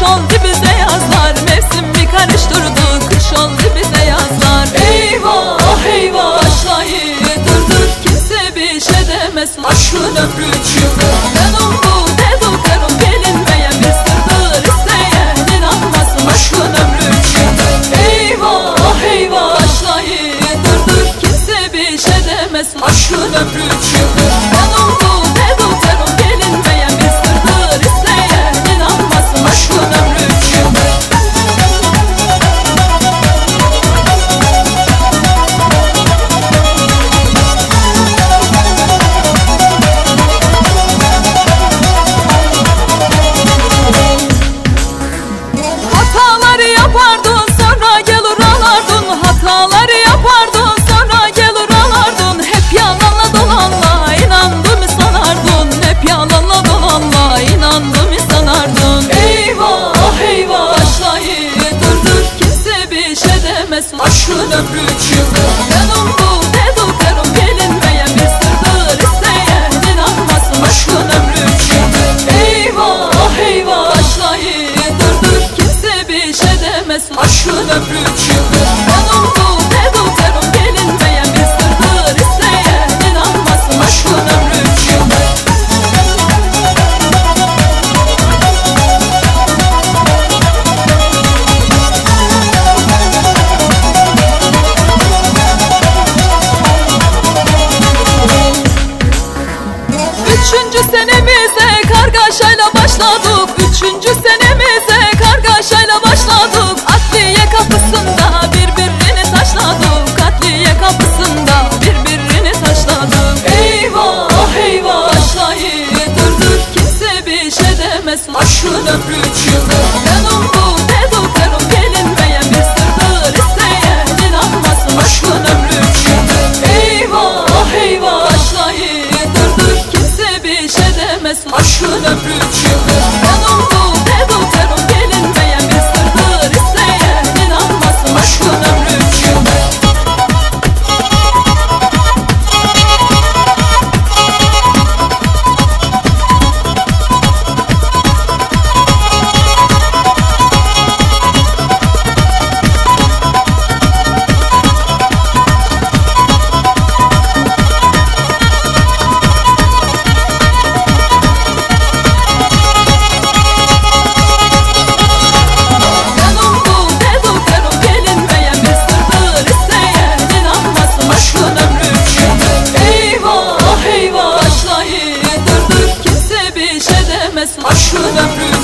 Kış oldu bize yazlar Mevsimi karıştırdı. Kış oldu bize yazlar. Eyvah eyvah. Başlayı durdur Kimse bir şey demez. Aşkın ömrü demez aşkın ömrü çıktı Dedim bu dedim karım bilinmeyen bir sırdır İsteyen inanmasın aşkın ömrü çıktı Üçüncü senemize kargaşayla başladık. Üçüncü senemize demez aşkın ömrü çıktı Benim bu dedim karım bilinmeyen bir sırdır İsteyen inanmasın aşkın ömrü çıktı Eyvah eyvah. Başlayı durdur Kimse bir şey demez. Aşkın Demez aşkın ömrü